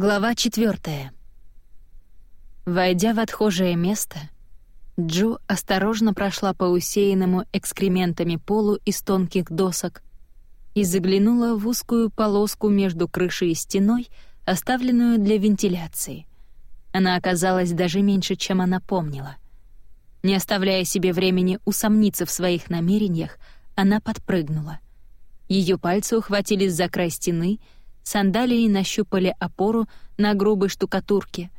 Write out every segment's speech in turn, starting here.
Глава четвертая. Войдя в отхожее место, Джо осторожно прошла по усеянному экскрементами полу из тонких досок и заглянула в узкую полоску между крышей и стеной, оставленную для вентиляции. Она оказалась даже меньше, чем она помнила. Не оставляя себе времени усомниться в своих намерениях, она подпрыгнула. Ее пальцы ухватились за край стены — сандалии нащупали опору на грубой штукатурке,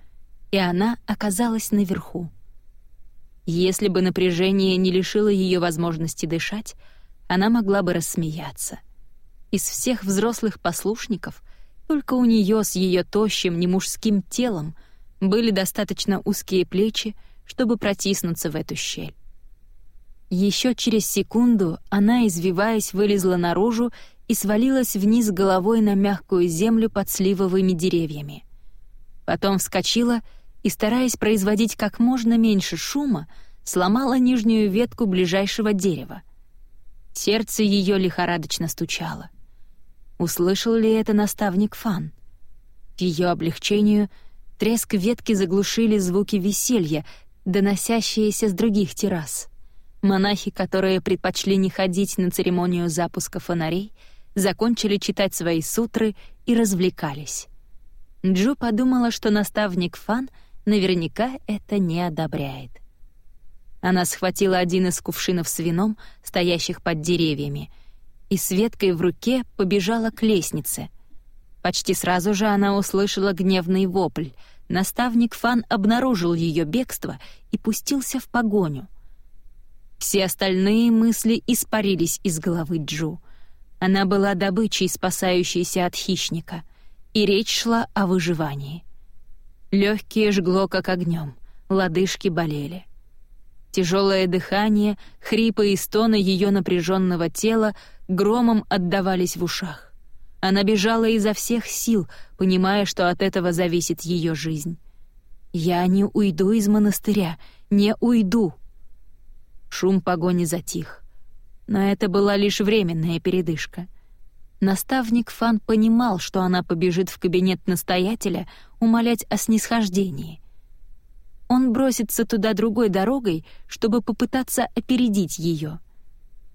и она оказалась наверху. Если бы напряжение не лишило ее возможности дышать, она могла бы рассмеяться. Из всех взрослых послушников только у нее с ее тощим немужским телом были достаточно узкие плечи, чтобы протиснуться в эту щель. Еще через секунду она, извиваясь, вылезла наружу и свалилась вниз головой на мягкую землю под сливовыми деревьями. Потом вскочила и, стараясь производить как можно меньше шума, сломала нижнюю ветку ближайшего дерева. Сердце ее лихорадочно стучало. Услышал ли это наставник Фан? К ее облегчению треск ветки заглушили звуки веселья, доносящиеся с других террас. Монахи, которые предпочли не ходить на церемонию запуска фонарей, закончили читать свои сутры и развлекались. Джу подумала, что наставник Фан наверняка это не одобряет. Она схватила один из кувшинов с вином, стоящих под деревьями, и с веткой в руке побежала к лестнице. Почти сразу же она услышала гневный вопль. Наставник Фан обнаружил ее бегство и пустился в погоню. Все остальные мысли испарились из головы Джу — она была добычей, спасающейся от хищника, и речь шла о выживании. Легкие жгло как огнем, лодыжки болели. Тяжелое дыхание, хрипы и стоны ее напряженного тела громом отдавались в ушах. Она бежала изо всех сил, понимая, что от этого зависит ее жизнь. «Я не уйду из монастыря, не уйду!» Шум погони затих но это была лишь временная передышка. Наставник Фан понимал, что она побежит в кабинет настоятеля умолять о снисхождении. Он бросится туда другой дорогой, чтобы попытаться опередить ее.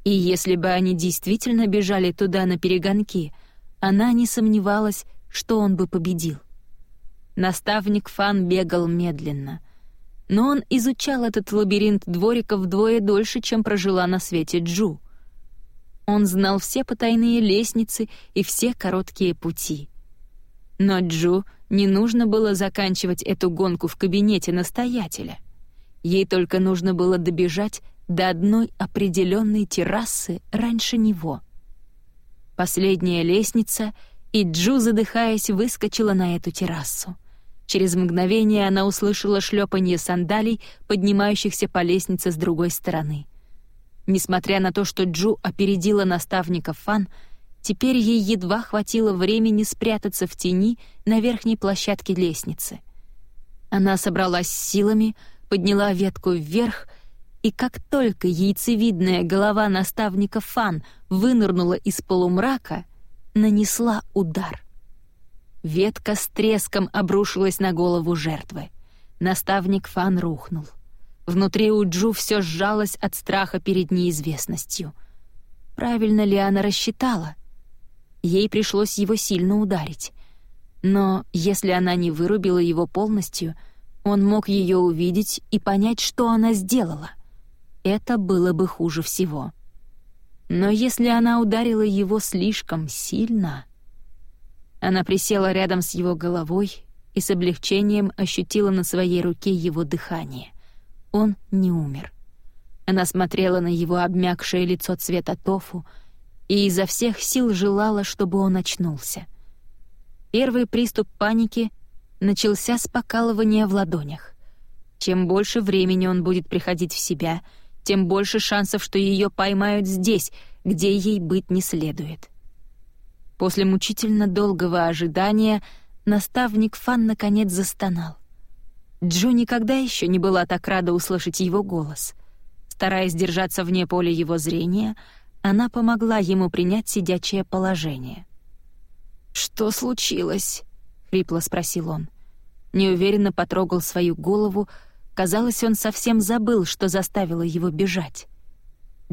И если бы они действительно бежали туда на перегонки, она не сомневалась, что он бы победил. Наставник Фан бегал медленно — но он изучал этот лабиринт двориков вдвое дольше, чем прожила на свете Джу. Он знал все потайные лестницы и все короткие пути. Но Джу не нужно было заканчивать эту гонку в кабинете настоятеля. Ей только нужно было добежать до одной определенной террасы раньше него. Последняя лестница, и Джу, задыхаясь, выскочила на эту террасу. Через мгновение она услышала шлепанье сандалий, поднимающихся по лестнице с другой стороны — Несмотря на то, что Джу опередила наставника Фан, теперь ей едва хватило времени спрятаться в тени на верхней площадке лестницы. Она собралась силами, подняла ветку вверх, и как только яйцевидная голова наставника Фан вынырнула из полумрака, нанесла удар. Ветка с треском обрушилась на голову жертвы. Наставник Фан рухнул. Внутри у Джу все сжалось от страха перед неизвестностью. Правильно ли она рассчитала? Ей пришлось его сильно ударить. Но если она не вырубила его полностью, он мог ее увидеть и понять, что она сделала. Это было бы хуже всего. Но если она ударила его слишком сильно... Она присела рядом с его головой и с облегчением ощутила на своей руке его дыхание. Он не умер. Она смотрела на его обмякшее лицо цвета тофу и изо всех сил желала, чтобы он очнулся. Первый приступ паники начался с покалывания в ладонях. Чем больше времени он будет приходить в себя, тем больше шансов, что ее поймают здесь, где ей быть не следует. После мучительно долгого ожидания наставник Фан наконец застонал. Джо никогда еще не была так рада услышать его голос. Стараясь держаться вне поля его зрения, она помогла ему принять сидячее положение. «Что случилось?» — хрипло спросил он. Неуверенно потрогал свою голову, казалось, он совсем забыл, что заставило его бежать.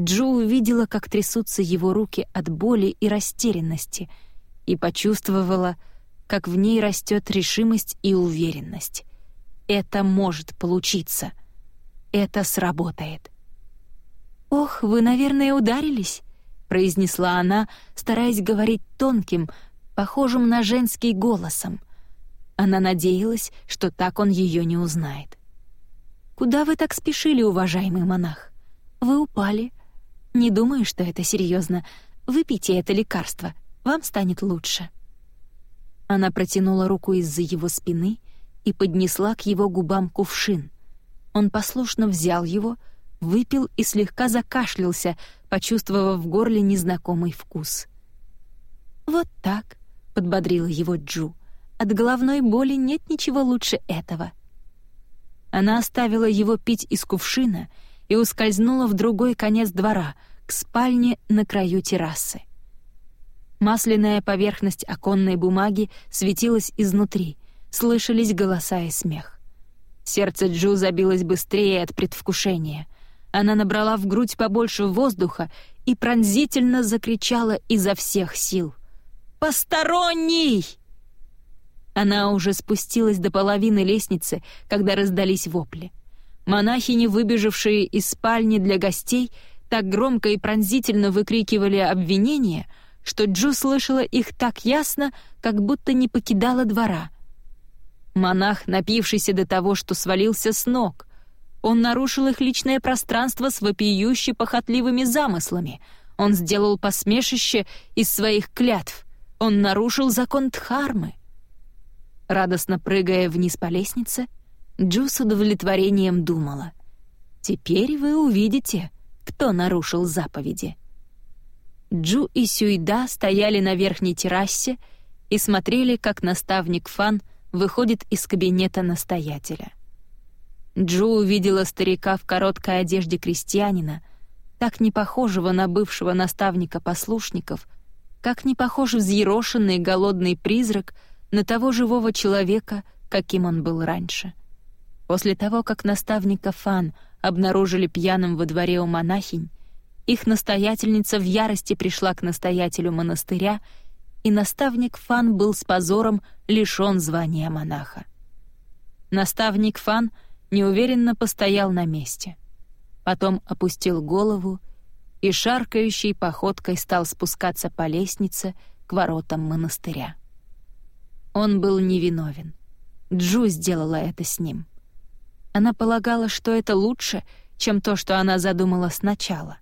Джо увидела, как трясутся его руки от боли и растерянности, и почувствовала, как в ней растет решимость и уверенность. Это может получиться. Это сработает. «Ох, вы, наверное, ударились», — произнесла она, стараясь говорить тонким, похожим на женский голосом. Она надеялась, что так он ее не узнает. «Куда вы так спешили, уважаемый монах? Вы упали. Не думаю, что это серьезно. Выпейте это лекарство, вам станет лучше». Она протянула руку из-за его спины и поднесла к его губам кувшин. Он послушно взял его, выпил и слегка закашлялся, почувствовав в горле незнакомый вкус. «Вот так», — подбодрила его Джу. «От головной боли нет ничего лучше этого». Она оставила его пить из кувшина и ускользнула в другой конец двора, к спальне на краю террасы. Масляная поверхность оконной бумаги светилась изнутри, слышались голоса и смех. Сердце Джу забилось быстрее от предвкушения. Она набрала в грудь побольше воздуха и пронзительно закричала изо всех сил — «Посторонний!» Она уже спустилась до половины лестницы, когда раздались вопли. Монахини, выбежавшие из спальни для гостей, так громко и пронзительно выкрикивали обвинения, что Джу слышала их так ясно, как будто не покидала двора. Монах, напившийся до того, что свалился с ног. Он нарушил их личное пространство с вопиюще похотливыми замыслами. Он сделал посмешище из своих клятв — он нарушил закон Дхармы. Радостно прыгая вниз по лестнице, Джу с удовлетворением думала. «Теперь вы увидите, кто нарушил заповеди». Джу и Сюйда стояли на верхней террасе и смотрели, как наставник Фан выходит из кабинета настоятеля. Джу увидела старика в короткой одежде крестьянина, так не похожего на бывшего наставника послушников — как не похож взъерошенный голодный призрак на того живого человека, каким он был раньше. После того, как наставника Фан обнаружили пьяным во дворе у монахинь, их настоятельница в ярости пришла к настоятелю монастыря, наставник Фан был с позором лишён звания монаха. Наставник Фан неуверенно постоял на месте. Потом опустил голову и шаркающей походкой стал спускаться по лестнице к воротам монастыря. Он был невиновен. Джу сделала это с ним. Она полагала, что это лучше, чем то, что она задумала сначала.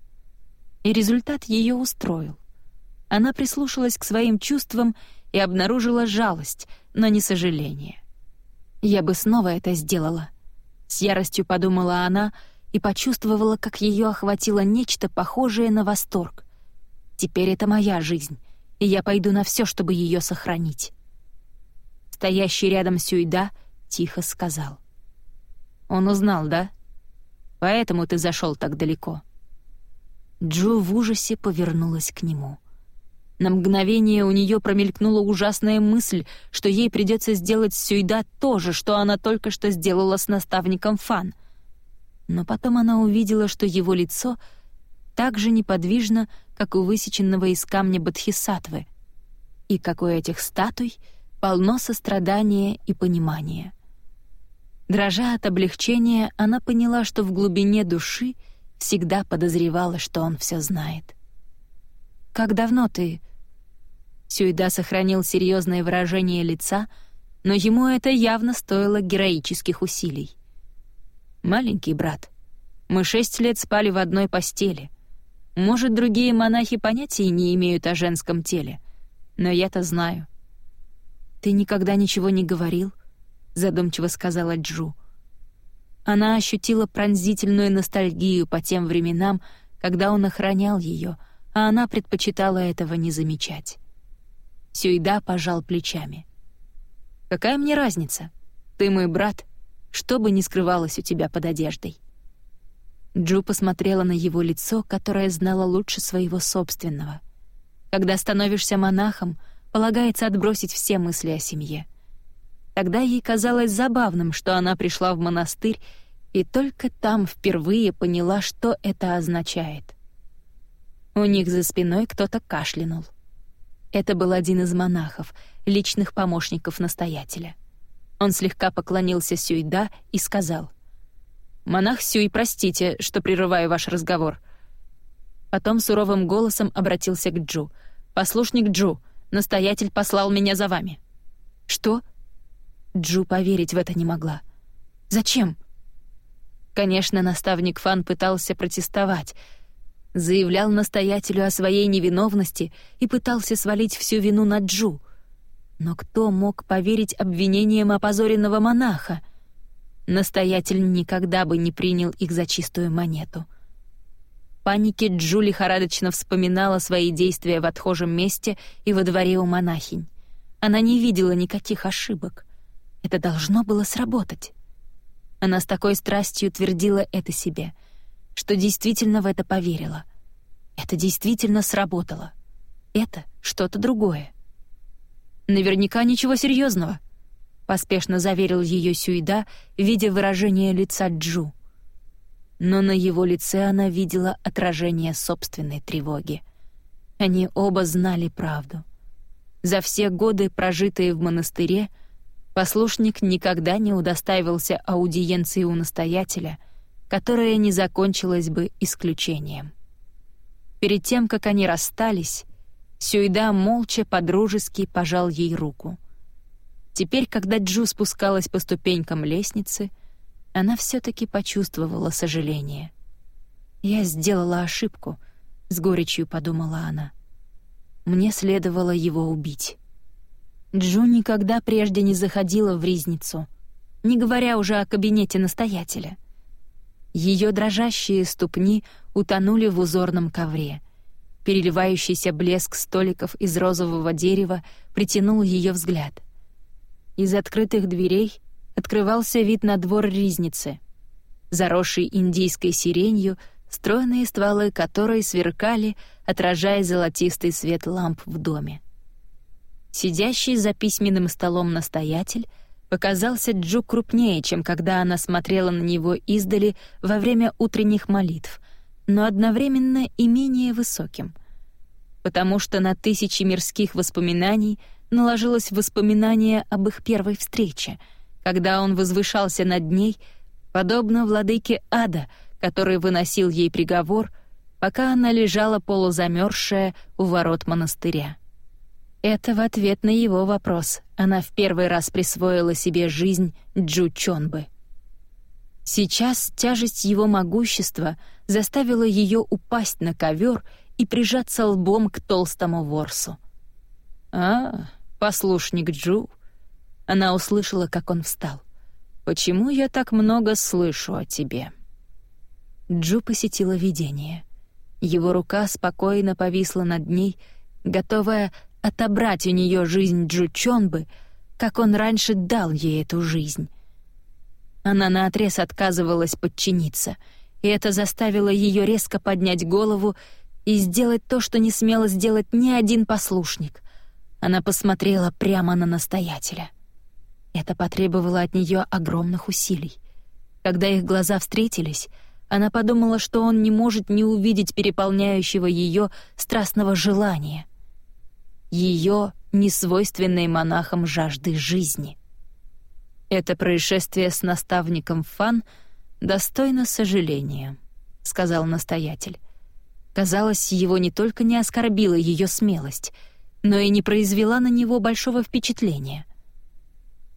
И результат ее устроил. Она прислушалась к своим чувствам и обнаружила жалость, но не сожаление. «Я бы снова это сделала», — с яростью подумала она, — и почувствовала, как ее охватило нечто похожее на восторг. Теперь это моя жизнь, и я пойду на все, чтобы ее сохранить. Стоящий рядом Сюйда тихо сказал. «Он узнал, да? Поэтому ты зашел так далеко». Джо в ужасе повернулась к нему. На мгновение у нее промелькнула ужасная мысль, что ей придется сделать с Сюйда то же, что она только что сделала с наставником Фан — но потом она увидела, что его лицо так же неподвижно, как у высеченного из камня Бодхисаттвы, и как у этих статуй полно сострадания и понимания. Дрожа от облегчения, она поняла, что в глубине души всегда подозревала, что он все знает. «Как давно ты...» Сюйда сохранил серьезное выражение лица, но ему это явно стоило героических усилий. «Маленький брат, мы шесть лет спали в одной постели. Может, другие монахи понятия не имеют о женском теле, но я-то знаю». «Ты никогда ничего не говорил?» — задумчиво сказала Джу. Она ощутила пронзительную ностальгию по тем временам, когда он охранял ее, а она предпочитала этого не замечать. Сюйда пожал плечами. «Какая мне разница? Ты мой брат, что бы ни скрывалось у тебя под одеждой. Джу посмотрела на его лицо, которое знала лучше своего собственного. Когда становишься монахом, полагается отбросить все мысли о семье. Тогда ей казалось забавным, что она пришла в монастырь и только там впервые поняла, что это означает. У них за спиной кто-то кашлянул. Это был один из монахов, личных помощников настоятеля. Он слегка поклонился Сюйда и сказал: "Монах Сюй, простите, что прерываю ваш разговор". Потом суровым голосом обратился к Джу: "Послушник Джу, настоятель послал меня за вами". "Что?" Джу поверить в это не могла. "Зачем?" Конечно, наставник Фан пытался протестовать, заявлял настоятелю о своей невиновности и пытался свалить всю вину на Джу. Но кто мог поверить обвинениям опозоренного монаха? Настоятель никогда бы не принял их за чистую монету. Панике Джу лихорадочно вспоминала свои действия в отхожем месте и во дворе у монахинь. Она не видела никаких ошибок. Это должно было сработать. Она с такой страстью твердила это себе, что действительно в это поверила. Это действительно сработало. Это что-то другое. Наверняка ничего серьезного, поспешно заверил ее Сюида, видя выражение лица Джу. Но на его лице она видела отражение собственной тревоги. Они оба знали правду. За все годы, прожитые в монастыре, Послушник никогда не удостаивался аудиенции у настоятеля, которая не закончилась бы исключением. Перед тем, как они расстались, Сюйда молча подружески пожал ей руку. Теперь, когда Джу спускалась по ступенькам лестницы, она все таки почувствовала сожаление. «Я сделала ошибку», — с горечью подумала она. «Мне следовало его убить». Джу никогда прежде не заходила в ризницу, не говоря уже о кабинете настоятеля. Ее дрожащие ступни утонули в узорном ковре. Переливающийся блеск столиков из розового дерева притянул ее взгляд. Из открытых дверей открывался вид на двор ризницы, заросший индийской сиренью, стройные стволы которой сверкали, отражая золотистый свет ламп в доме. Сидящий за письменным столом настоятель показался Джу крупнее, чем когда она смотрела на него издали во время утренних молитв, но одновременно и менее высоким. Потому что на тысячи мирских воспоминаний наложилось воспоминание об их первой встрече, когда он возвышался над ней, подобно владыке ада, который выносил ей приговор, пока она лежала полузамерзшая у ворот монастыря. Это в ответ на его вопрос она в первый раз присвоила себе жизнь Джу Чонбы. Сейчас тяжесть его могущества заставила ее упасть на ковер и прижаться лбом к толстому ворсу. «А, послушник Джу!» Она услышала, как он встал. «Почему я так много слышу о тебе?» Джу посетила видение. Его рука спокойно повисла над ней, готовая отобрать у нее жизнь Джучонбы, как он раньше дал ей эту жизнь. Она наотрез отказывалась подчиниться, и это заставило ее резко поднять голову и сделать то, что не смело сделать ни один послушник. Она посмотрела прямо на настоятеля. Это потребовало от нее огромных усилий. Когда их глаза встретились, она подумала, что он не может не увидеть переполняющего ее страстного желания ее несвойственной монахам жажды жизни. Это происшествие с наставником Фан достойно сожаления, сказал настоятель. Казалось, его не только не оскорбила ее смелость, но и не произвела на него большого впечатления.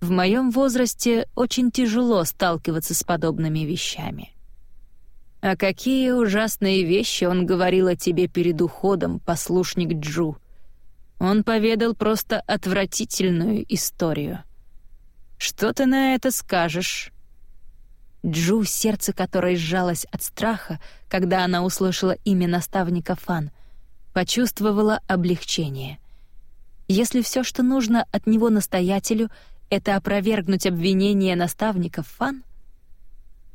В моем возрасте очень тяжело сталкиваться с подобными вещами. А какие ужасные вещи он говорил о тебе перед уходом, послушник Джу, он поведал просто отвратительную историю. Что ты на это скажешь? Джу, сердце которой сжалось от страха, когда она услышала имя наставника Фан, почувствовала облегчение. Если все, что нужно от него настоятелю, это опровергнуть обвинение наставника Фан?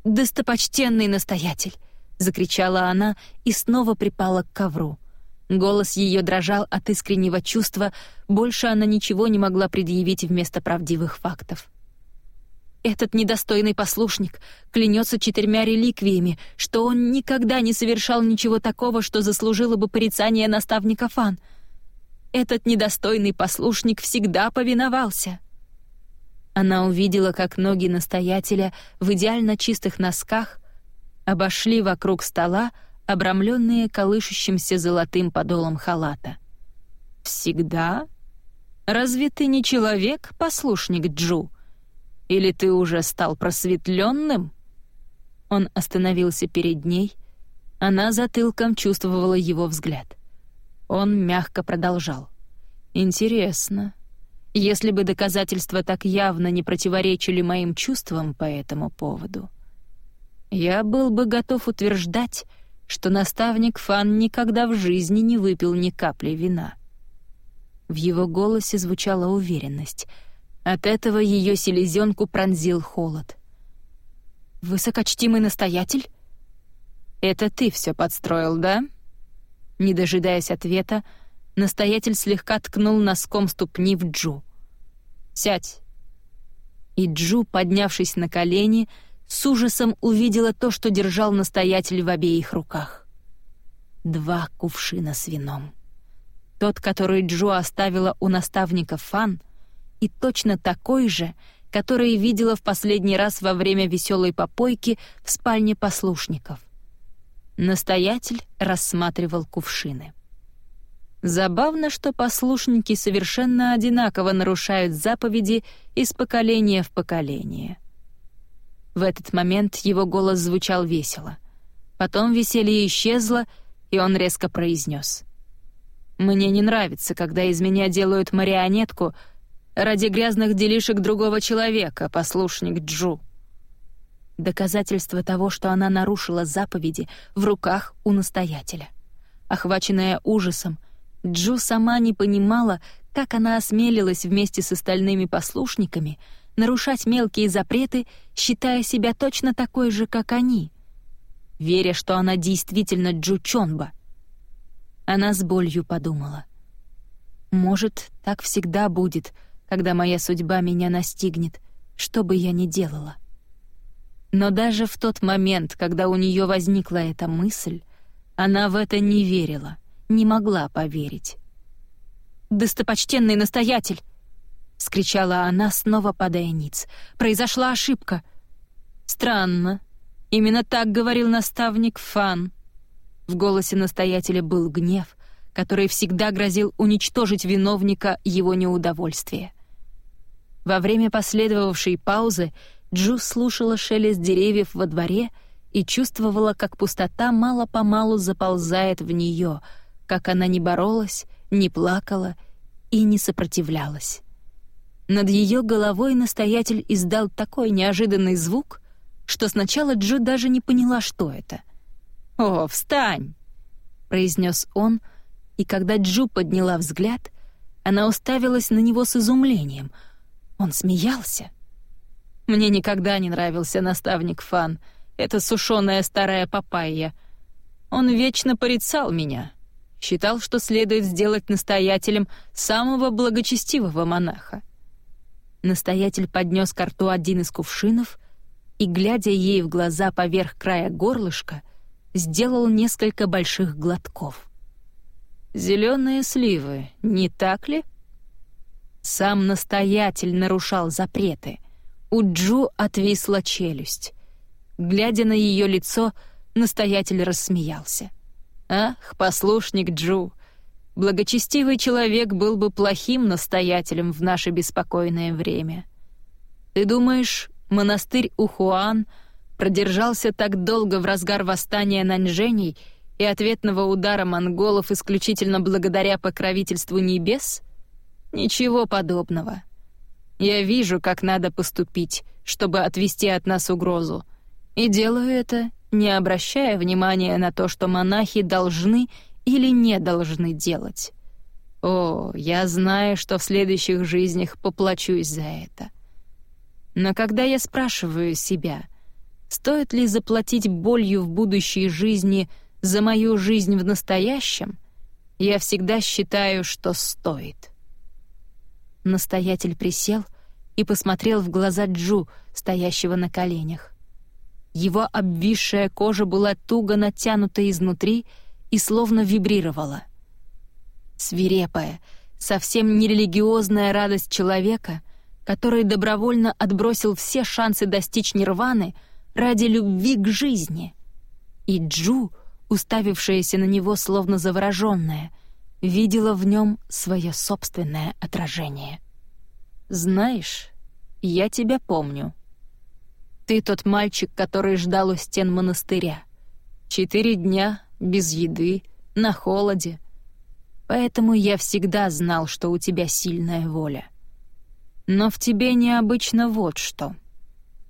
«Достопочтенный настоятель!» — закричала она и снова припала к ковру — Голос ее дрожал от искреннего чувства, больше она ничего не могла предъявить вместо правдивых фактов. Этот недостойный послушник клянется четырьмя реликвиями, что он никогда не совершал ничего такого, что заслужило бы порицание наставника Фан. Этот недостойный послушник всегда повиновался. Она увидела, как ноги настоятеля в идеально чистых носках обошли вокруг стола, обрамленные колышущимся золотым подолом халата. «Всегда? Разве ты не человек, послушник Джу? Или ты уже стал просветленным?» Он остановился перед ней, она затылком чувствовала его взгляд. Он мягко продолжал. «Интересно. Если бы доказательства так явно не противоречили моим чувствам по этому поводу, я был бы готов утверждать, что наставник Фан никогда в жизни не выпил ни капли вина. В его голосе звучала уверенность. От этого ее селезенку пронзил холод. «Высокочтимый настоятель?» «Это ты все подстроил, да?» Не дожидаясь ответа, настоятель слегка ткнул носком ступни в Джу. «Сядь!» И Джу, поднявшись на колени, — с ужасом увидела то, что держал настоятель в обеих руках. Два кувшина с вином. Тот, который Джо оставила у наставника Фан, и точно такой же, который видела в последний раз во время веселой попойки в спальне послушников. Настоятель рассматривал кувшины. Забавно, что послушники совершенно одинаково нарушают заповеди из поколения в поколение — в этот момент его голос звучал весело. Потом веселье исчезло, и он резко произнес: «Мне не нравится, когда из меня делают марионетку ради грязных делишек другого человека, послушник Джу». Доказательство того, что она нарушила заповеди, в руках у настоятеля. Охваченная ужасом, Джу сама не понимала, как она осмелилась вместе с остальными послушниками — нарушать мелкие запреты, считая себя точно такой же, как они, веря, что она действительно Джучонба. Она с болью подумала. «Может, так всегда будет, когда моя судьба меня настигнет, что бы я ни делала». Но даже в тот момент, когда у нее возникла эта мысль, она в это не верила, не могла поверить. «Достопочтенный настоятель!» — скричала она, снова падая ниц. «Произошла ошибка». «Странно. Именно так говорил наставник Фан». В голосе настоятеля был гнев, который всегда грозил уничтожить виновника его неудовольствия. Во время последовавшей паузы Джу слушала шелест деревьев во дворе и чувствовала, как пустота мало-помалу заползает в нее, как она не боролась, не плакала и не сопротивлялась. Над ее головой настоятель издал такой неожиданный звук, что сначала Джо даже не поняла, что это. «О, встань!» — произнес он, и когда Джу подняла взгляд, она уставилась на него с изумлением. Он смеялся. «Мне никогда не нравился наставник Фан, это сушеная старая папайя. Он вечно порицал меня, считал, что следует сделать настоятелем самого благочестивого монаха. Настоятель поднес к рту один из кувшинов и, глядя ей в глаза поверх края горлышка, сделал несколько больших глотков. «Зеленые сливы, не так ли?» Сам настоятель нарушал запреты. У Джу отвисла челюсть. Глядя на ее лицо, настоятель рассмеялся. «Ах, послушник Джу, Благочестивый человек был бы плохим настоятелем в наше беспокойное время. Ты думаешь, монастырь Ухуан продержался так долго в разгар восстания Наньжэней и ответного удара монголов исключительно благодаря покровительству небес? Ничего подобного. Я вижу, как надо поступить, чтобы отвести от нас угрозу, и делаю это, не обращая внимания на то, что монахи должны или не должны делать. О, я знаю, что в следующих жизнях поплачусь за это. Но когда я спрашиваю себя, стоит ли заплатить болью в будущей жизни за мою жизнь в настоящем, Я всегда считаю, что стоит». Настоятель присел и посмотрел в глаза Джу, стоящего на коленях. Его обвисшая кожа была туго натянута изнутри и словно вибрировала. Свирепая, совсем нерелигиозная радость человека, который добровольно отбросил все шансы достичь нирваны ради любви к жизни. И Джу, уставившаяся на него словно заворожённая, видела в нем свое собственное отражение. «Знаешь, я тебя помню», ты тот мальчик, который ждал у стен монастыря. Четыре дня, без еды, на холоде. Поэтому я всегда знал, что у тебя сильная воля. Но в тебе необычно вот что.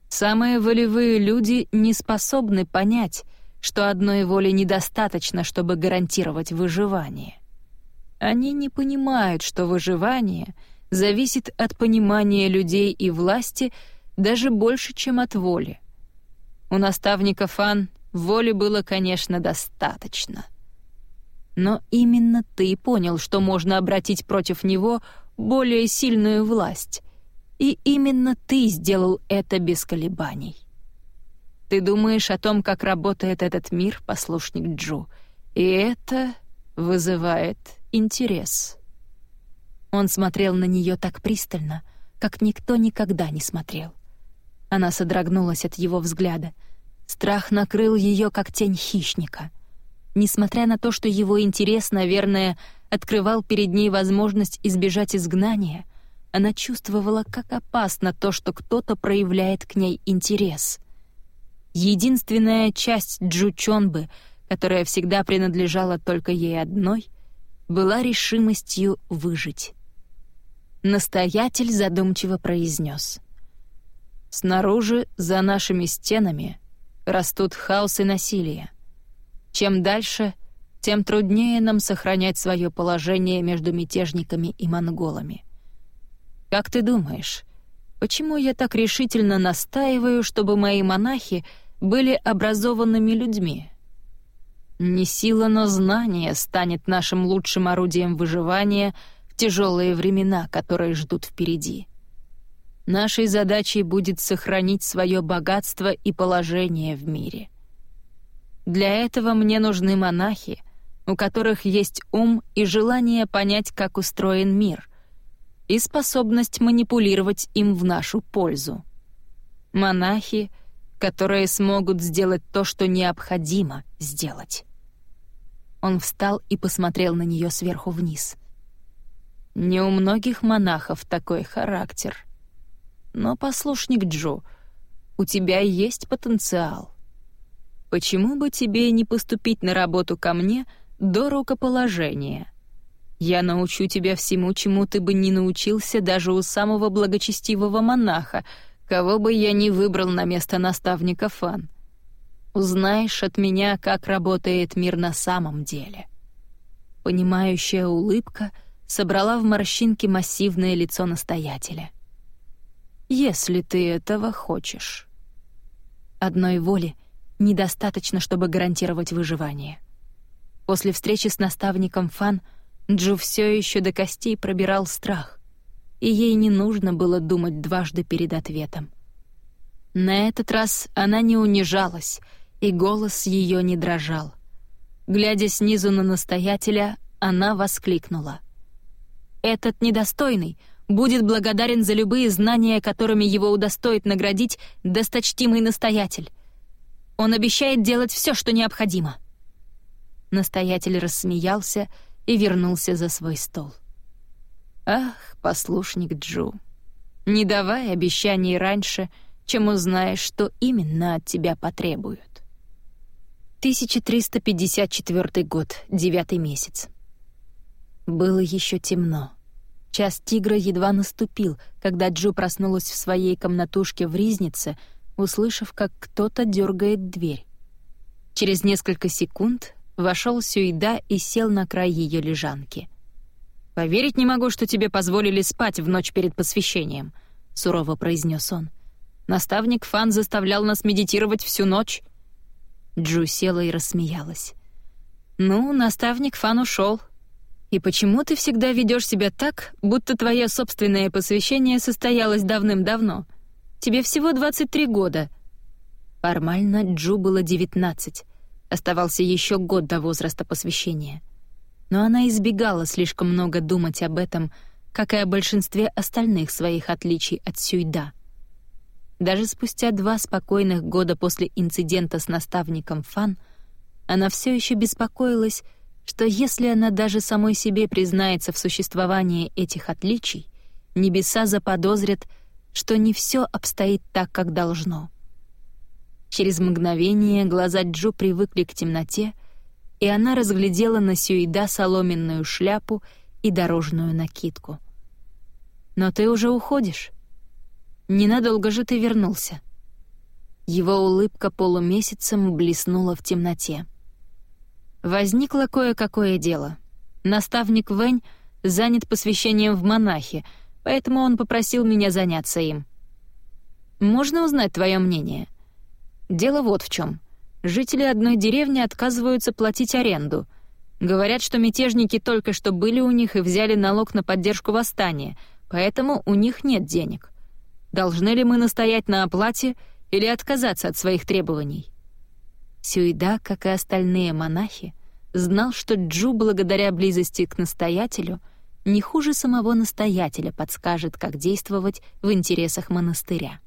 Самые волевые люди не способны понять, что одной воли недостаточно, чтобы гарантировать выживание. Они не понимают, что выживание зависит от понимания людей и власти — даже больше, чем от воли. У наставника Фан воли было, конечно, достаточно. Но именно ты понял, что можно обратить против него более сильную власть. И именно ты сделал это без колебаний. Ты думаешь о том, как работает этот мир, послушник Джу, и это вызывает интерес. Он смотрел на нее так пристально, как никто никогда не смотрел. Она содрогнулась от его взгляда. Страх накрыл ее, как тень хищника. Несмотря на то, что его интерес, наверное, открывал перед ней возможность избежать изгнания, она чувствовала, как опасно то, что кто-то проявляет к ней интерес. Единственная часть Джучонбы, которая всегда принадлежала только ей одной, была решимостью выжить. Настоятель задумчиво произнес — Снаружи, за нашими стенами, растут хаос и насилие. Чем дальше, тем труднее нам сохранять свое положение между мятежниками и монголами. Как ты думаешь, почему я так решительно настаиваю, чтобы мои монахи были образованными людьми? Не сила, но знание станет нашим лучшим орудием выживания в тяжелые времена, которые ждут впереди. Нашей задачей будет сохранить свое богатство и положение в мире. Для этого мне нужны монахи, у которых есть ум и желание понять, как устроен мир, и способность манипулировать им в нашу пользу. Монахи, которые смогут сделать то, что необходимо сделать. Он встал и посмотрел на нее сверху вниз. Не у многих монахов такой характер — но, послушник Джо, у тебя есть потенциал. Почему бы тебе не поступить на работу ко мне до рукоположения? Я научу тебя всему, чему ты бы не научился даже у самого благочестивого монаха, кого бы я ни выбрал на место наставника Фан. Узнаешь от меня, как работает мир на самом деле». Понимающая улыбка собрала в морщинки массивное лицо настоятеля — если ты этого хочешь. Одной воли недостаточно, чтобы гарантировать выживание. После встречи с наставником Фан Джу все еще до костей пробирал страх, и ей не нужно было думать дважды перед ответом. На этот раз она не унижалась, и голос ее не дрожал. Глядя снизу на настоятеля, она воскликнула. «Этот недостойный будет благодарен за любые знания, которыми его удостоит наградить досточтимый настоятель. Он обещает делать все, что необходимо». Настоятель рассмеялся и вернулся за свой стол. «Ах, послушник Джу, не давай обещаний раньше, чем узнаешь, что именно от тебя потребуют». 1354 год, девятый месяц. Было еще темно. Час тигра едва наступил, когда Джо проснулась в своей комнатушке в Ризнице, услышав, как кто-то дергает дверь. Через несколько секунд вошел Сюида и сел на край ее лежанки. «Поверить не могу, что тебе позволили спать в ночь перед посвящением», — сурово произнес он. «Наставник Фан заставлял нас медитировать всю ночь». Джу села и рассмеялась. «Ну, наставник Фан ушел. «И почему ты всегда ведешь себя так, будто твое собственное посвящение состоялось давным-давно? Тебе всего 23 года». Формально Джу было 19. Оставался еще год до возраста посвящения. Но она избегала слишком много думать об этом, как и о большинстве остальных своих отличий от Сюйда. Даже спустя два спокойных года после инцидента с наставником Фан она все еще беспокоилась, что если она даже самой себе признается в существовании этих отличий, небеса заподозрят, что не все обстоит так, как должно. Через мгновение глаза Джо привыкли к темноте, и она разглядела на Сюида соломенную шляпу и дорожную накидку. «Но ты уже уходишь. Ненадолго же ты вернулся». Его улыбка полумесяцем блеснула в темноте. Возникло кое-какое дело. Наставник Вэнь занят посвящением в монахи, поэтому он попросил меня заняться им. «Можно узнать твое мнение?» Дело вот в чем. Жители одной деревни отказываются платить аренду. Говорят, что мятежники только что были у них и взяли налог на поддержку восстания, поэтому у них нет денег. Должны ли мы настоять на оплате или отказаться от своих требований? Сюида, как и остальные монахи, знал, что Джу, благодаря близости к настоятелю, не хуже самого настоятеля подскажет, как действовать в интересах монастыря.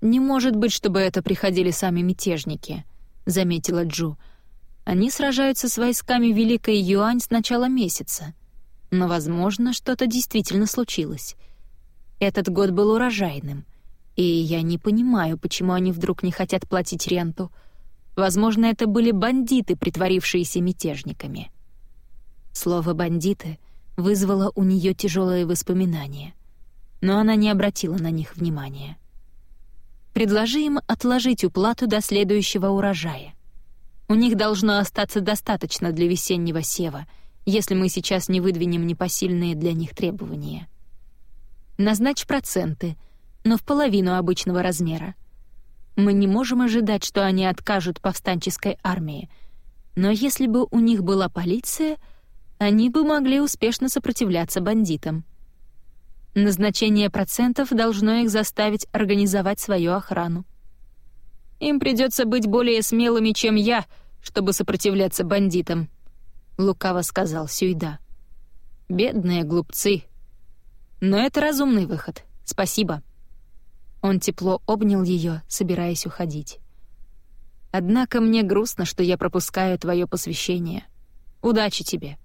«Не может быть, чтобы это приходили сами мятежники», — заметила Джу. «Они сражаются с войсками Великой Юань с начала месяца. Но, возможно, что-то действительно случилось. Этот год был урожайным, и я не понимаю, почему они вдруг не хотят платить ренту. Возможно, это были бандиты, притворившиеся мятежниками». Слово «бандиты» вызвало у нее тяжелые воспоминания, но она не обратила на них внимания. Предложи им отложить уплату до следующего урожая. У них должно остаться достаточно для весеннего сева, если мы сейчас не выдвинем непосильные для них требования. Назначь проценты, но в половину обычного размера. Мы не можем ожидать, что они откажут повстанческой армии, но если бы у них была полиция, они бы могли успешно сопротивляться бандитам. Назначение процентов должно их заставить организовать свою охрану. Им придется быть более смелыми, чем я, чтобы сопротивляться бандитам, лукаво сказал Сюйда. Бедные глупцы. Но это разумный выход. Спасибо. Он тепло обнял ее, собираясь уходить. Однако мне грустно, что я пропускаю твое посвящение. Удачи тебе.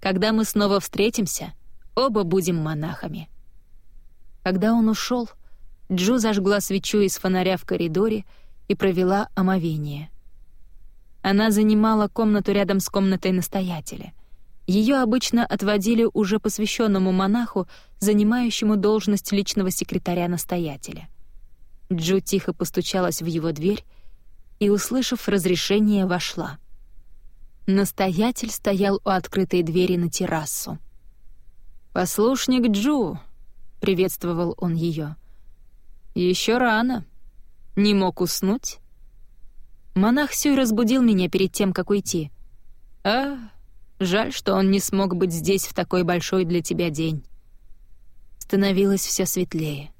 Когда мы снова встретимся, Оба будем монахами». Когда он ушел, Джо зажгла свечу из фонаря в коридоре и провела омовение. Она занимала комнату рядом с комнатой настоятеля. Ее обычно отводили уже посвященному монаху, занимающему должность личного секретаря настоятеля. Джо тихо постучалась в его дверь и, услышав разрешение, вошла. Настоятель стоял у открытой двери на террасу. «Послушник Джу», — приветствовал он ее. Еще рано. Не мог уснуть?» Монах Сюй разбудил меня перед тем, как уйти. «А, жаль, что он не смог быть здесь в такой большой для тебя день». Становилось все светлее.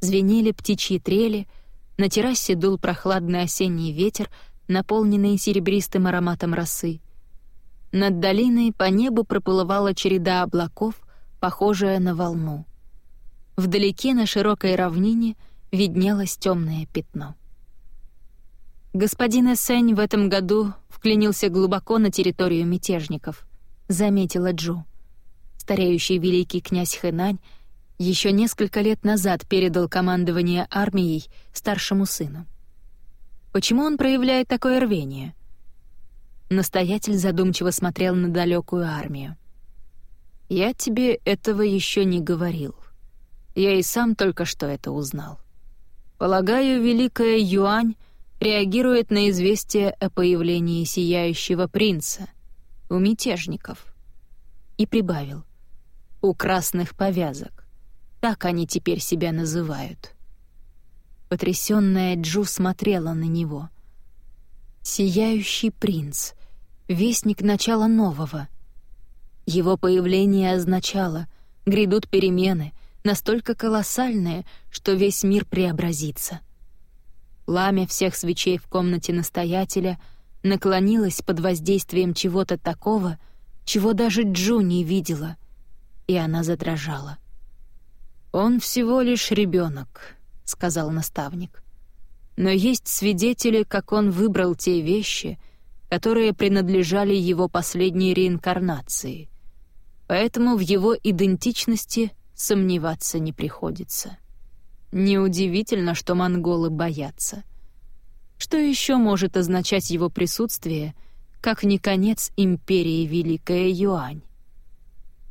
Звенели птичьи трели, на террасе дул прохладный осенний ветер, наполненный серебристым ароматом росы. Над долиной по небу проплывала череда облаков — похожая на волну. Вдалеке на широкой равнине виднелось темное пятно. Господин Эссень в этом году вклинился глубоко на территорию мятежников, заметила Джу. Стареющий великий князь Хэнань еще несколько лет назад передал командование армией старшему сыну. Почему он проявляет такое рвение? Настоятель задумчиво смотрел на далекую армию. «Я тебе этого еще не говорил. Я и сам только что это узнал. Полагаю, Великая Юань реагирует на известие о появлении Сияющего Принца у мятежников». И прибавил. «У красных повязок. Так они теперь себя называют». Потрясённая Джу смотрела на него. «Сияющий принц, вестник начала нового — Его появление означало, грядут перемены, настолько колоссальные, что весь мир преобразится. Пламя всех свечей в комнате настоятеля наклонилось под воздействием чего-то такого, чего даже Джу не видела, и она задрожала. «Он всего лишь ребенок», — сказал наставник. «Но есть свидетели, как он выбрал те вещи, которые принадлежали его последней реинкарнации. Поэтому в его идентичности сомневаться не приходится. Неудивительно, что монголы боятся. Что еще может означать его присутствие, как не конец империи Великая Юань?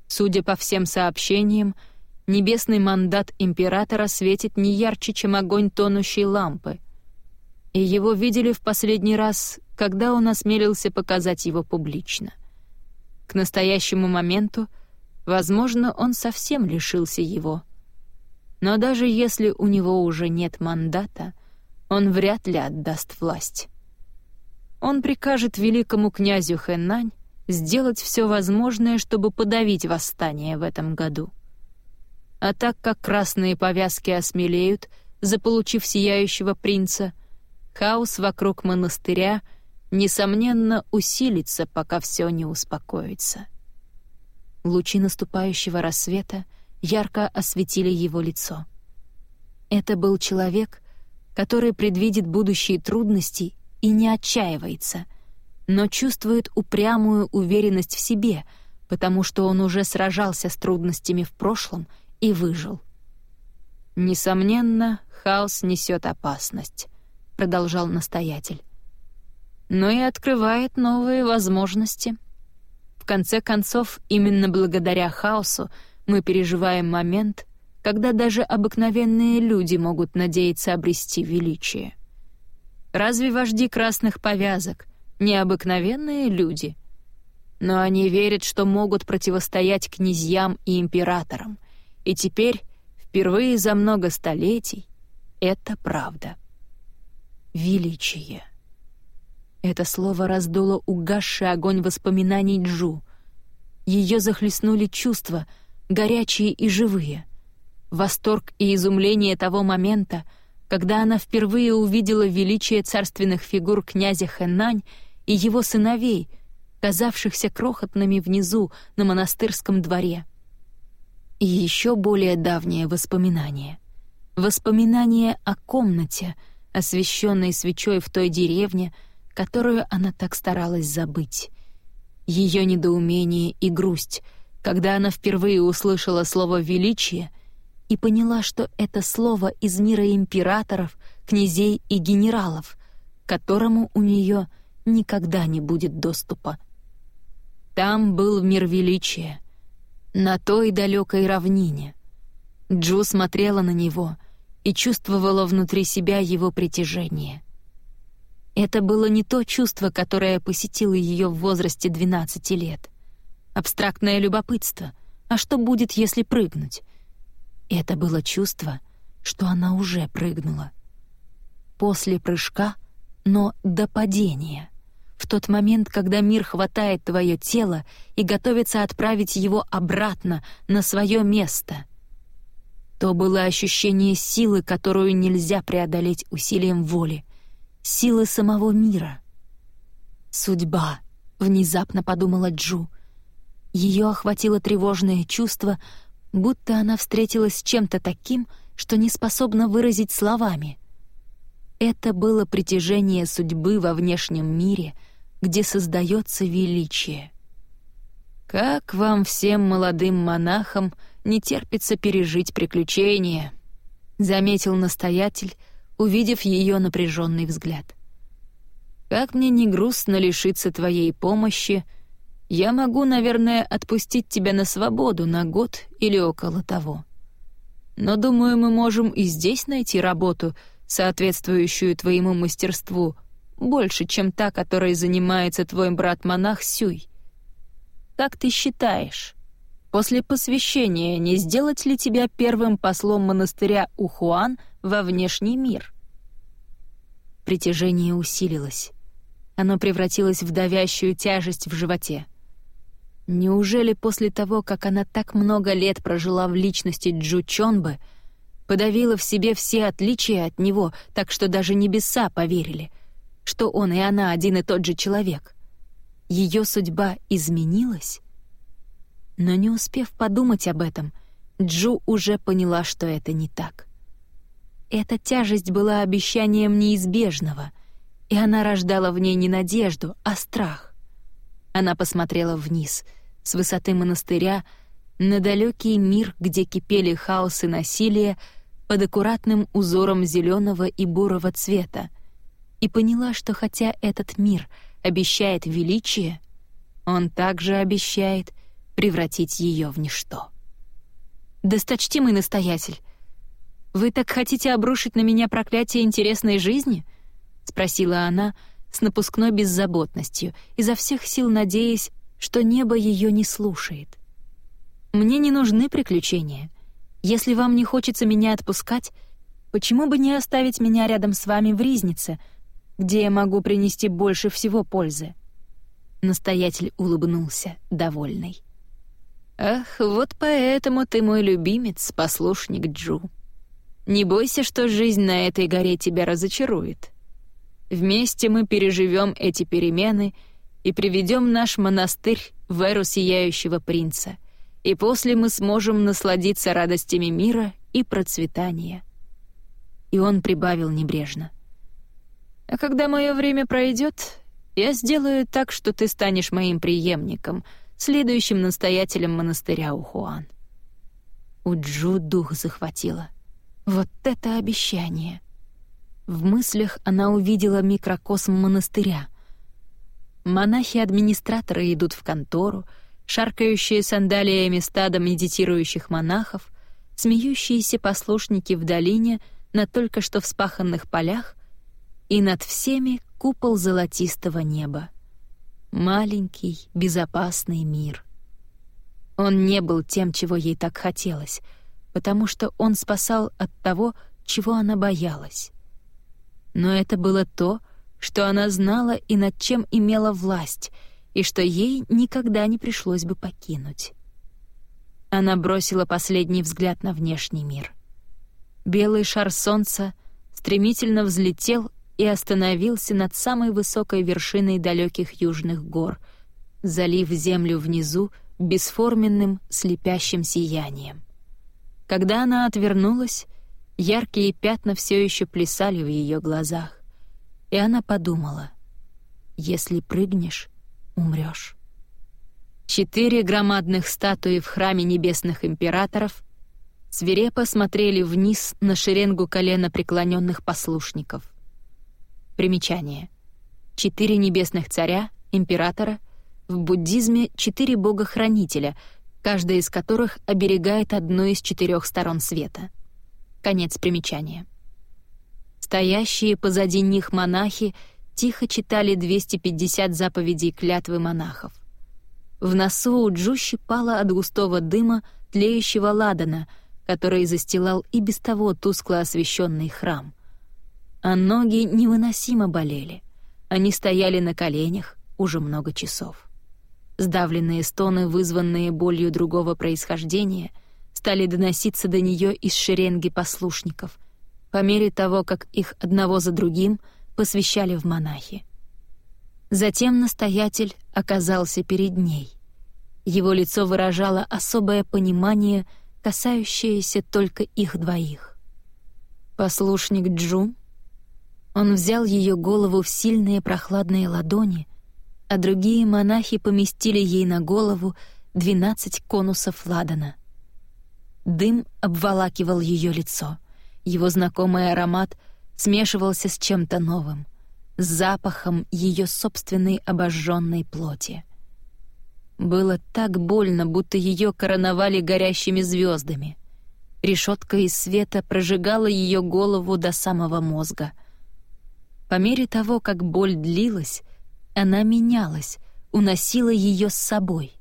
Судя по всем сообщениям, небесный мандат императора светит не ярче, чем огонь тонущей лампы. И его видели в последний раз, когда он осмелился показать его публично. К настоящему моменту, возможно, он совсем лишился его. Но даже если у него уже нет мандата, он вряд ли отдаст власть. Он прикажет великому князю Хэннань сделать все возможное, чтобы подавить восстание в этом году. А так как красные повязки осмелеют, заполучив сияющего принца, хаос вокруг монастыря, несомненно, усилится, пока все не успокоится. Лучи наступающего рассвета ярко осветили его лицо. Это был человек, который предвидит будущие трудности и не отчаивается, но чувствует упрямую уверенность в себе, потому что он уже сражался с трудностями в прошлом и выжил. «Несомненно, хаос несет опасность», — продолжал настоятель. «Но и открывает новые возможности. В конце концов, именно благодаря хаосу мы переживаем момент, когда даже обыкновенные люди могут надеяться обрести величие. Разве вожди красных повязок необыкновенные люди? Но они верят, что могут противостоять князьям и императорам — и теперь, впервые за много столетий, это правда. Величие. Это слово раздуло угасший огонь воспоминаний Джу. Ее захлестнули чувства, горячие и живые. Восторг и изумление того момента, когда она впервые увидела величие царственных фигур князя Хэнань и его сыновей, казавшихся крохотными внизу на монастырском дворе — и еще более давнее воспоминание. Воспоминание о комнате, освещенной свечой в той деревне, которую она так старалась забыть. Ее недоумение и грусть, когда она впервые услышала слово «величие» и поняла, что это слово из мира императоров, князей и генералов, которому у нее никогда не будет доступа. Там был мир величия — на той далекой равнине. Джу смотрела на него и чувствовала внутри себя его притяжение. Это было не то чувство, которое посетило ее в возрасте 12 лет. Абстрактное любопытство. А что будет, если прыгнуть? Это было чувство, что она уже прыгнула. После прыжка, но до падения — в тот момент, когда мир хватает твое тело и готовится отправить его обратно на свое место. То было ощущение силы, которую нельзя преодолеть усилием воли, силы самого мира. «Судьба», — внезапно подумала Джу. Ее охватило тревожное чувство, будто она встретилась с чем-то таким, что не способна выразить словами. Это было притяжение судьбы во внешнем мире — где создается величие. Как вам всем молодым монахам не терпится пережить приключения, заметил настоятель, увидев ее напряженный взгляд. Как мне не грустно лишиться твоей помощи, я могу, наверное, отпустить тебя на свободу на год или около того. Но, думаю, мы можем и здесь найти работу, соответствующую твоему мастерству, больше, чем та, которой занимается твой брат-монах Сюй. Как ты считаешь, после посвящения не сделать ли тебя первым послом монастыря Ухуан во внешний мир? Притяжение усилилось. Оно превратилось в давящую тяжесть в животе. Неужели после того, как она так много лет прожила в личности Джу Чонбы, подавила в себе все отличия от него, так что даже небеса поверили, что он и она один и тот же человек? Ее судьба изменилась? Но не успев подумать об этом, Джу уже поняла, что это не так. Эта тяжесть была обещанием неизбежного, и она рождала в ней не надежду, а страх. Она посмотрела вниз — с высоты монастыря на далекий мир, где кипели хаос и насилие под аккуратным узором зеленого и бурого цвета, и поняла, что хотя этот мир обещает величие, он также обещает превратить ее в ничто. «Досточтимый настоятель, вы так хотите обрушить на меня проклятие интересной жизни?» — спросила она с напускной беззаботностью, изо всех сил надеясь, что небо ее не слушает. «Мне не нужны приключения. Если вам не хочется меня отпускать, почему бы не оставить меня рядом с вами в Ризнице, где я могу принести больше всего пользы?» Настоятель улыбнулся, довольный. «Ах, вот поэтому ты мой любимец, послушник Джу. Не бойся, что жизнь на этой горе тебя разочарует. Вместе мы переживем эти перемены — и приведем наш монастырь в эру Сияющего Принца, и после мы сможем насладиться радостями мира и процветания». И он прибавил небрежно. «А когда мое время пройдет, я сделаю так, что ты станешь моим преемником, следующим настоятелем монастыря Ухуан». У Джу дух захватило. Вот это обещание! В мыслях она увидела микрокосм монастыря — Монахи-администраторы идут в контору, шаркающие сандалиями стадо медитирующих монахов, смеющиеся послушники в долине на только что вспаханных полях и над всеми купол золотистого неба. Маленький, безопасный мир. Он не был тем, чего ей так хотелось, потому что он спасал от того, чего она боялась. Но это было то, что она знала и над чем имела власть, и что ей никогда не пришлось бы покинуть. Она бросила последний взгляд на внешний мир. Белый шар солнца стремительно взлетел и остановился над самой высокой вершиной далеких южных гор, залив землю внизу бесформенным слепящим сиянием. Когда она отвернулась, яркие пятна все еще плясали в ее глазах и она подумала, «Если прыгнешь, умрешь». Четыре громадных статуи в храме небесных императоров свирепо смотрели вниз на шеренгу колено преклоненных послушников. Примечание. Четыре небесных царя, императора, в буддизме четыре бога-хранителя, каждый из которых оберегает одну из четырех сторон света. Конец примечания. Стоящие позади них монахи тихо читали 250 заповедей клятвы монахов. В носу у Джу щипало от густого дыма тлеющего ладана, который застилал и без того тускло освещенный храм. А ноги невыносимо болели. Они стояли на коленях уже много часов. Сдавленные стоны, вызванные болью другого происхождения, стали доноситься до нее из шеренги послушников — по мере того, как их одного за другим посвящали в монахи. Затем настоятель оказался перед ней. Его лицо выражало особое понимание, касающееся только их двоих. Послушник Джу, он взял ее голову в сильные прохладные ладони, а другие монахи поместили ей на голову двенадцать конусов ладана. Дым обволакивал ее лицо — его знакомый аромат смешивался с чем-то новым, с запахом ее собственной обожженной плоти. Было так больно, будто ее короновали горящими звездами. Решетка из света прожигала ее голову до самого мозга. По мере того, как боль длилась, она менялась, уносила ее с собой.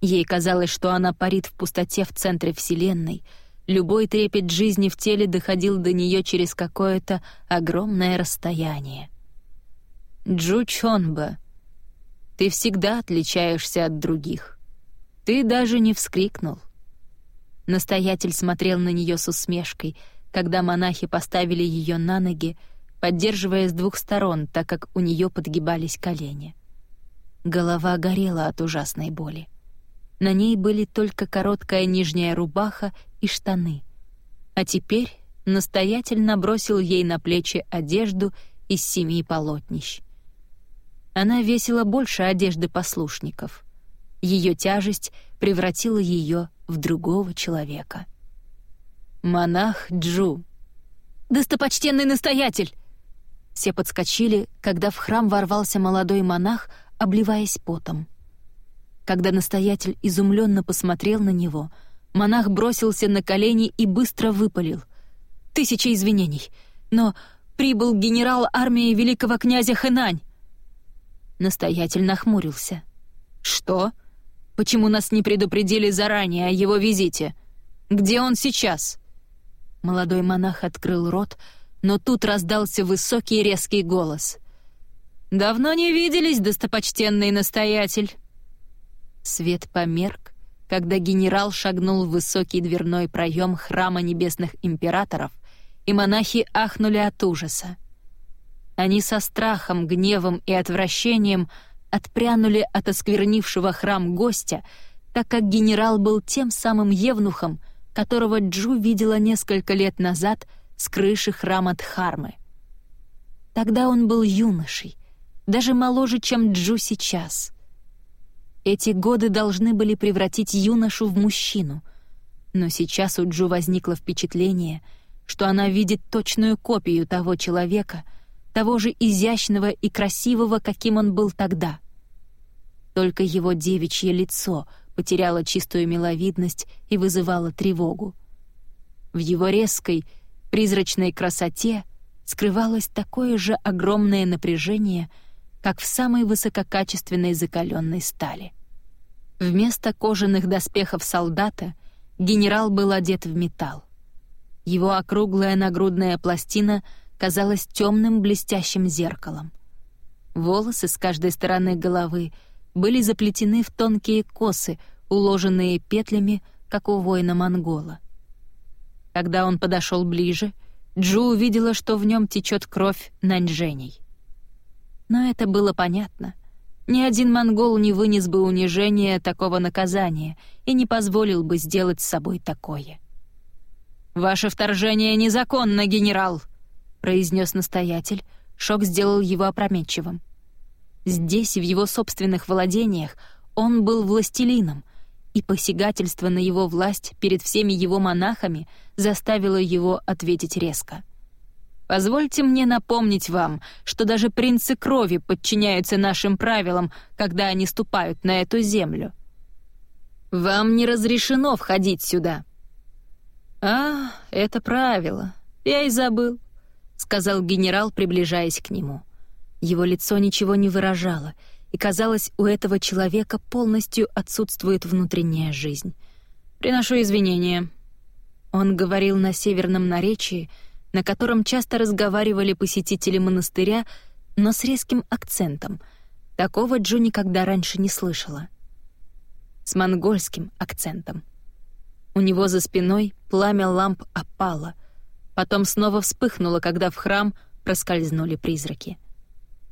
Ей казалось, что она парит в пустоте в центре Вселенной — Любой трепет жизни в теле доходил до нее через какое-то огромное расстояние. Джу Чонба, ты всегда отличаешься от других. Ты даже не вскрикнул. Настоятель смотрел на нее с усмешкой, когда монахи поставили ее на ноги, поддерживая с двух сторон, так как у нее подгибались колени. Голова горела от ужасной боли. На ней были только короткая нижняя рубаха и штаны. А теперь настоятель набросил ей на плечи одежду из семи полотнищ. Она весила больше одежды послушников. Ее тяжесть превратила ее в другого человека. «Монах Джу». «Достопочтенный настоятель!» Все подскочили, когда в храм ворвался молодой монах, обливаясь потом. Когда настоятель изумленно посмотрел на него, монах бросился на колени и быстро выпалил. «Тысяча извинений! Но прибыл генерал армии великого князя Хэнань!» Настоятель нахмурился. «Что? Почему нас не предупредили заранее о его визите? Где он сейчас?» Молодой монах открыл рот, но тут раздался высокий резкий голос. «Давно не виделись, достопочтенный настоятель!» Свет померк, когда генерал шагнул в высокий дверной проем храма небесных императоров, и монахи ахнули от ужаса. Они со страхом, гневом и отвращением отпрянули от осквернившего храм гостя, так как генерал был тем самым евнухом, которого Джу видела несколько лет назад с крыши храма Дхармы. Тогда он был юношей, даже моложе, чем Джу сейчас. Эти годы должны были превратить юношу в мужчину, но сейчас у Джу возникло впечатление, что она видит точную копию того человека, того же изящного и красивого, каким он был тогда. Только его девичье лицо — потеряла чистую миловидность и вызывала тревогу. В его резкой, призрачной красоте скрывалось такое же огромное напряжение, как в самой высококачественной закаленной стали. Вместо кожаных доспехов солдата генерал был одет в металл. Его округлая нагрудная пластина казалась темным блестящим зеркалом. Волосы с каждой стороны головы — были заплетены в тонкие косы, уложенные петлями, как у воина-монгола. Когда он подошел ближе, Джу увидела, что в нем течет кровь наньженей. Но это было понятно. Ни один монгол не вынес бы унижения такого наказания и не позволил бы сделать с собой такое. «Ваше вторжение незаконно, генерал!» — произнес настоятель. Шок сделал его опрометчивым. Здесь, в его собственных владениях, он был властелином, и посягательство на его власть перед всеми его монахами заставило его ответить резко. «Позвольте мне напомнить вам, что даже принцы крови подчиняются нашим правилам, когда они ступают на эту землю. Вам не разрешено входить сюда». «А, это правило. Я и забыл», — сказал генерал, приближаясь к нему. Его лицо ничего не выражало, и, казалось, у этого человека полностью отсутствует внутренняя жизнь. «Приношу извинения». Он говорил на северном наречии, на котором часто разговаривали посетители монастыря, но с резким акцентом. Такого Джу никогда раньше не слышала. С монгольским акцентом. У него за спиной пламя ламп опало, потом снова вспыхнуло, когда в храм проскользнули призраки.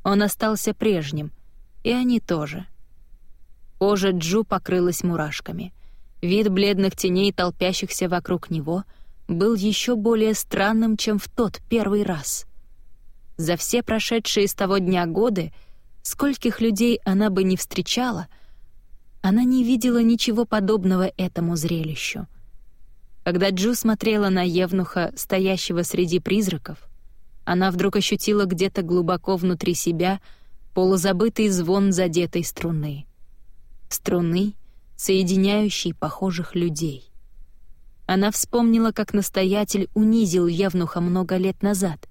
Он остался прежним, и они тоже. Кожа Джу покрылась мурашками. Вид бледных теней, толпящихся вокруг него, был еще более странным, чем в тот первый раз. За все прошедшие с того дня годы, скольких людей она бы не встречала, она не видела ничего подобного этому зрелищу. Когда Джу смотрела на Евнуха, стоящего среди призраков, она вдруг ощутила где-то глубоко внутри себя полузабытый звон задетой струны. Струны, соединяющей похожих людей. Она вспомнила, как настоятель унизил Евнуха много лет назад,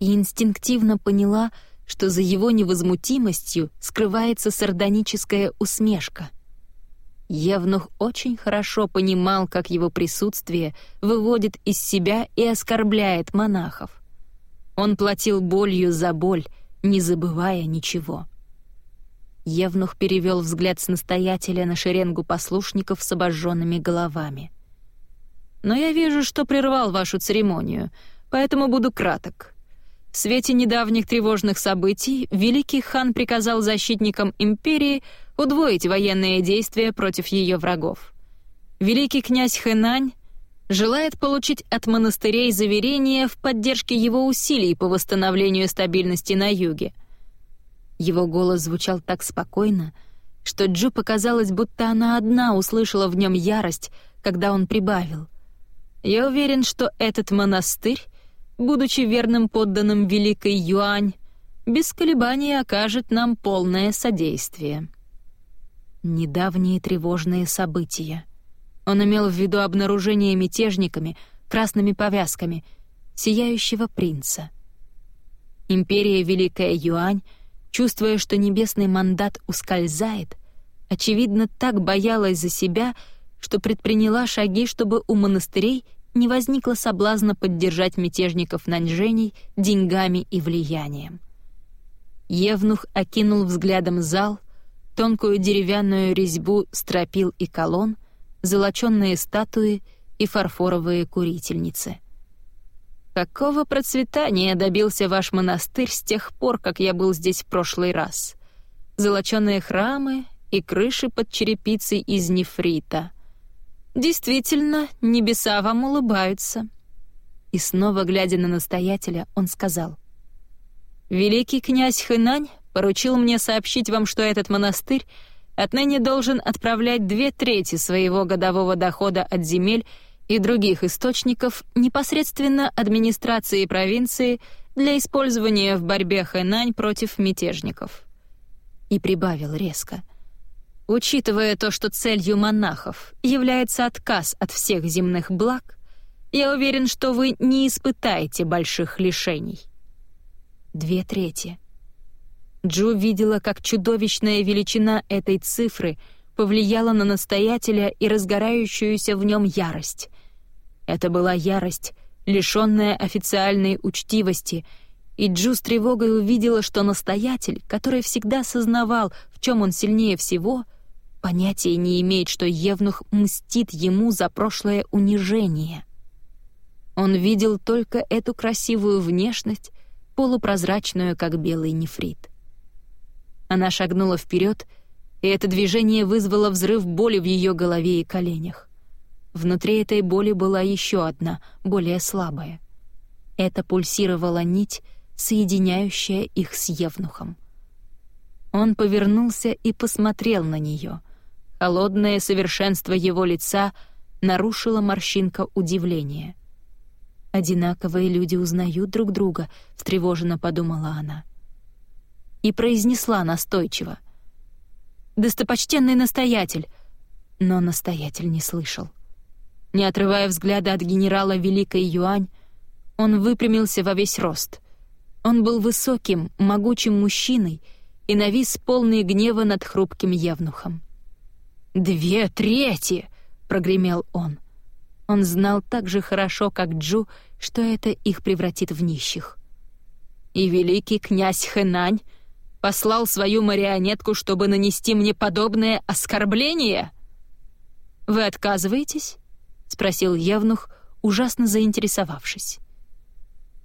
и инстинктивно поняла, что за его невозмутимостью скрывается сардоническая усмешка. Евнух очень хорошо понимал, как его присутствие выводит из себя и оскорбляет монахов. Он платил болью за боль, не забывая ничего. Евнух перевел взгляд с настоятеля на шеренгу послушников с обожженными головами. «Но я вижу, что прервал вашу церемонию, поэтому буду краток. В свете недавних тревожных событий великий хан приказал защитникам империи удвоить военные действия против ее врагов. Великий князь Хэнань желает получить от монастырей заверение в поддержке его усилий по восстановлению стабильности на юге — его голос звучал так спокойно, что Джу показалось, будто она одна услышала в нем ярость, когда он прибавил. «Я уверен, что этот монастырь, будучи верным подданным Великой Юань, без колебаний окажет нам полное содействие». Недавние тревожные события. Он имел в виду обнаружение мятежниками, красными повязками, сияющего принца. Империя Великая Юань — чувствуя, что небесный мандат ускользает, очевидно, так боялась за себя, что предприняла шаги, чтобы у монастырей не возникло соблазна поддержать мятежников Наньжэней деньгами и влиянием. Евнух окинул взглядом зал, тонкую деревянную резьбу стропил и колонн, золоченные статуи и фарфоровые курительницы — Какого процветания добился ваш монастырь с тех пор, как я был здесь в прошлый раз? Золоченые храмы и крыши под черепицей из нефрита. Действительно, небеса вам улыбаются. И снова, глядя на настоятеля, он сказал. «Великий князь Хэнань поручил мне сообщить вам, что этот монастырь отныне должен отправлять две трети своего годового дохода от земель и других источников непосредственно администрации провинции для использования в борьбе Хэнань против мятежников. И прибавил резко. Учитывая то, что целью монахов является отказ от всех земных благ, я уверен, что вы не испытаете больших лишений. Две трети. Джу видела, как чудовищная величина этой цифры повлияла на настоятеля и разгорающуюся в нем ярость. Это была ярость, лишённая официальной учтивости, и Джу с тревогой увидела, что настоятель, который всегда сознавал, в чем он сильнее всего, понятия не имеет, что Евнух мстит ему за прошлое унижение. Он видел только эту красивую внешность, полупрозрачную, как белый нефрит. Она шагнула вперед, и это движение вызвало взрыв боли в ее голове и коленях. Внутри этой боли была еще одна, более слабая. Это пульсировала нить, соединяющая их с Евнухом. Он повернулся и посмотрел на нее. Холодное совершенство его лица нарушило морщинка удивления. «Одинаковые люди узнают друг друга», — встревоженно подумала она. И произнесла настойчиво. «Достопочтенный настоятель!» Но настоятель не слышал. Не отрывая взгляда от генерала Великой Юань, он выпрямился во весь рост. Он был высоким, могучим мужчиной и навис полный гнева над хрупким евнухом. «Две трети!» — прогремел он. Он знал так же хорошо, как Джу, что это их превратит в нищих. И великий князь Хэнань послал свою марионетку, чтобы нанести мне подобное оскорбление? Вы отказываетесь? — спросил Евнух, ужасно заинтересовавшись.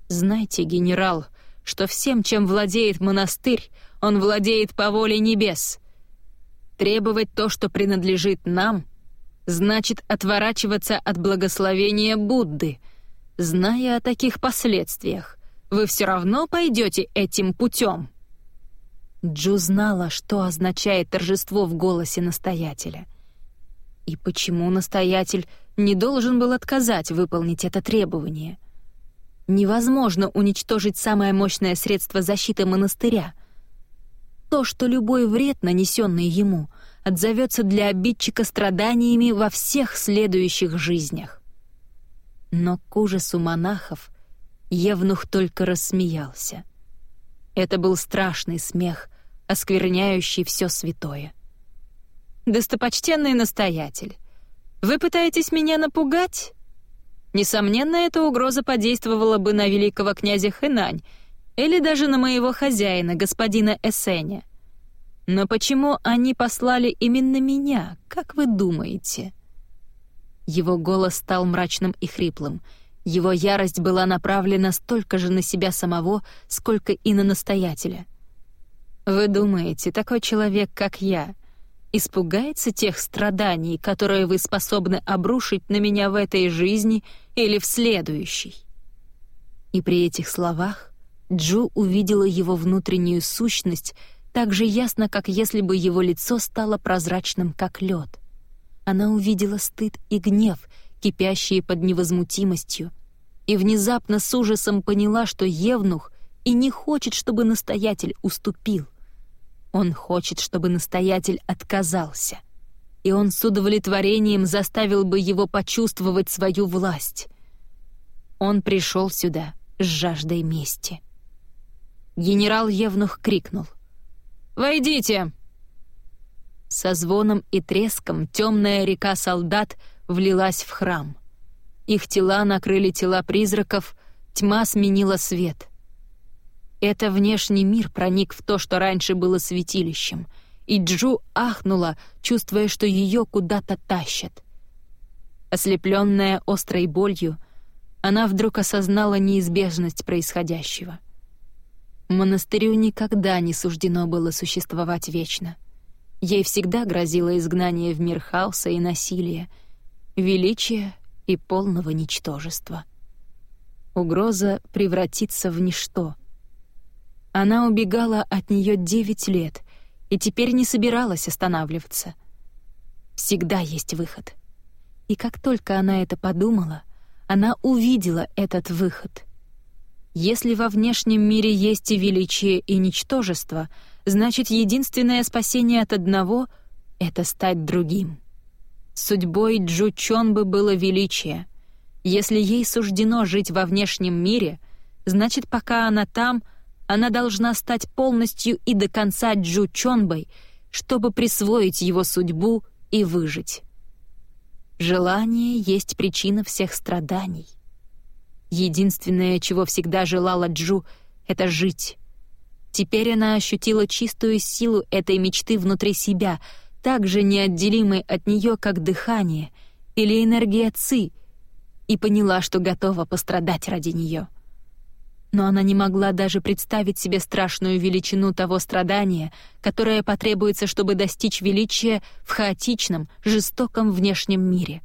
«Знайте, генерал, что всем, чем владеет монастырь, он владеет по воле небес. Требовать то, что принадлежит нам, значит отворачиваться от благословения Будды. Зная о таких последствиях, вы все равно пойдете этим путем». Джу знала, что означает торжество в голосе настоятеля. И почему настоятель не должен был отказать выполнить это требование. Невозможно уничтожить самое мощное средство защиты монастыря. То, что любой вред, нанесенный ему, отзовется для обидчика страданиями во всех следующих жизнях. Но к ужасу монахов Евнух только рассмеялся. Это был страшный смех, оскверняющий все святое. «Достопочтенный настоятель, вы пытаетесь меня напугать? Несомненно, эта угроза подействовала бы на великого князя Хэнань или даже на моего хозяина, господина Эсеня. Но почему они послали именно меня, как вы думаете?» Его голос стал мрачным и хриплым. Его ярость была направлена столько же на себя самого, сколько и на настоятеля. «Вы думаете, такой человек, как я, испугается тех страданий, которые вы способны обрушить на меня в этой жизни или в следующей?» И при этих словах Джу увидела его внутреннюю сущность так же ясно, как если бы его лицо стало прозрачным, как лед. Она увидела стыд и гнев, кипящие под невозмутимостью, и внезапно с ужасом поняла, что Евнух и не хочет, чтобы настоятель уступил. Он хочет, чтобы настоятель отказался. И он с удовлетворением заставил бы его почувствовать свою власть. Он пришел сюда с жаждой мести. Генерал Евнух крикнул. «Войдите!» Со звоном и треском темная река солдат влилась в храм. Их тела накрыли тела призраков, тьма сменила свет. Это внешний мир проник в то, что раньше было святилищем, и Джу ахнула, чувствуя, что ее куда-то тащат. Ослепленная острой болью, она вдруг осознала неизбежность происходящего. Монастырю никогда не суждено было существовать вечно. Ей всегда грозило изгнание в мир хаоса и насилия, величия и полного ничтожества. Угроза превратиться в ничто. Она убегала от нее девять лет и теперь не собиралась останавливаться. Всегда есть выход. И как только она это подумала, она увидела этот выход. Если во внешнем мире есть и величие, и ничтожество, значит, единственное спасение от одного — это стать другим. Судьбой Джу Чонбы было величие. Если ей суждено жить во внешнем мире, значит, пока она там, она должна стать полностью и до конца Джу Чонбой, чтобы присвоить его судьбу и выжить. Желание есть причина всех страданий. Единственное, чего всегда желала Джу, — это жить. Теперь она ощутила чистую силу этой мечты внутри себя, так же неотделимой от нее, как дыхание или энергия Ци, и поняла, что готова пострадать ради нее. Но она не могла даже представить себе страшную величину того страдания, которое потребуется, чтобы достичь величия в хаотичном, жестоком внешнем мире.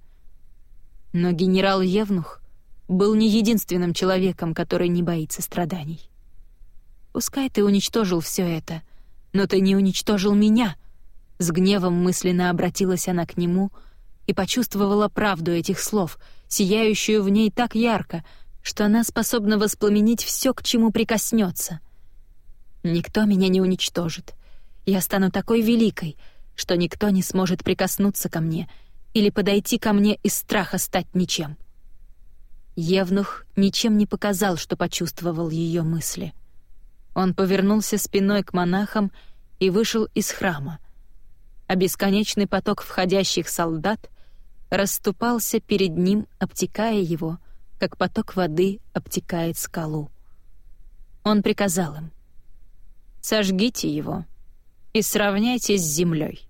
Но генерал Евнух был не единственным человеком, который не боится страданий. Пускай ты уничтожил все это, но ты не уничтожил меня. С гневом мысленно обратилась она к нему и почувствовала правду этих слов, сияющую в ней так ярко, что она способна воспламенить все, к чему прикоснется. Никто меня не уничтожит. Я стану такой великой, что никто не сможет прикоснуться ко мне или подойти ко мне из страха стать ничем. Евнух ничем не показал, что почувствовал ее мысли — он повернулся спиной к монахам и вышел из храма. А бесконечный поток входящих солдат расступался перед ним, обтекая его, как поток воды обтекает скалу. Он приказал им «Сожгите его и сравняйте с землей».